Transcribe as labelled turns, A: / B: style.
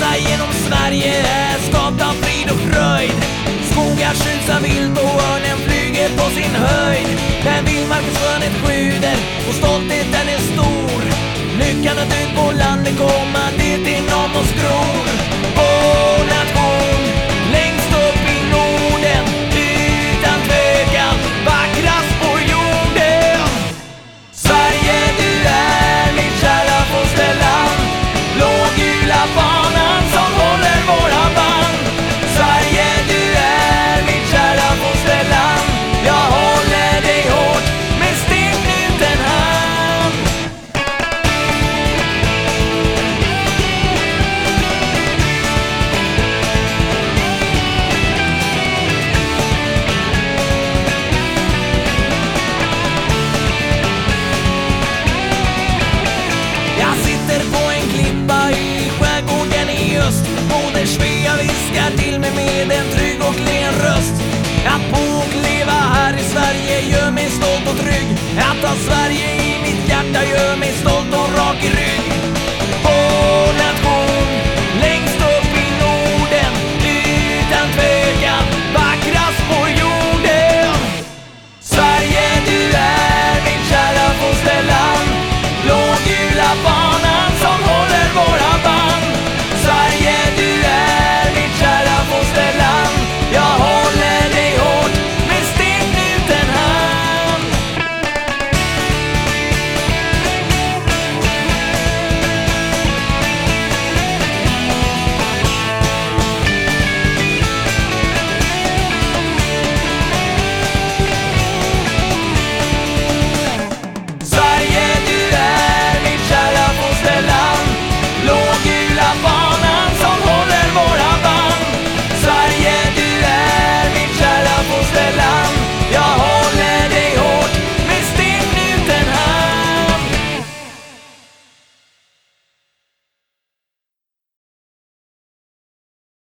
A: resa genom Sverige är skapt av frid och fröjd. Skogar skjuts av vilt och örnen flyger på sin höjd. När vildmarkens skönhet sjuder och stoltheten är stor Lyckan att ut på landet komma dit inom oss gror. Att ha Sverige i mitt hjärta gör mig stolt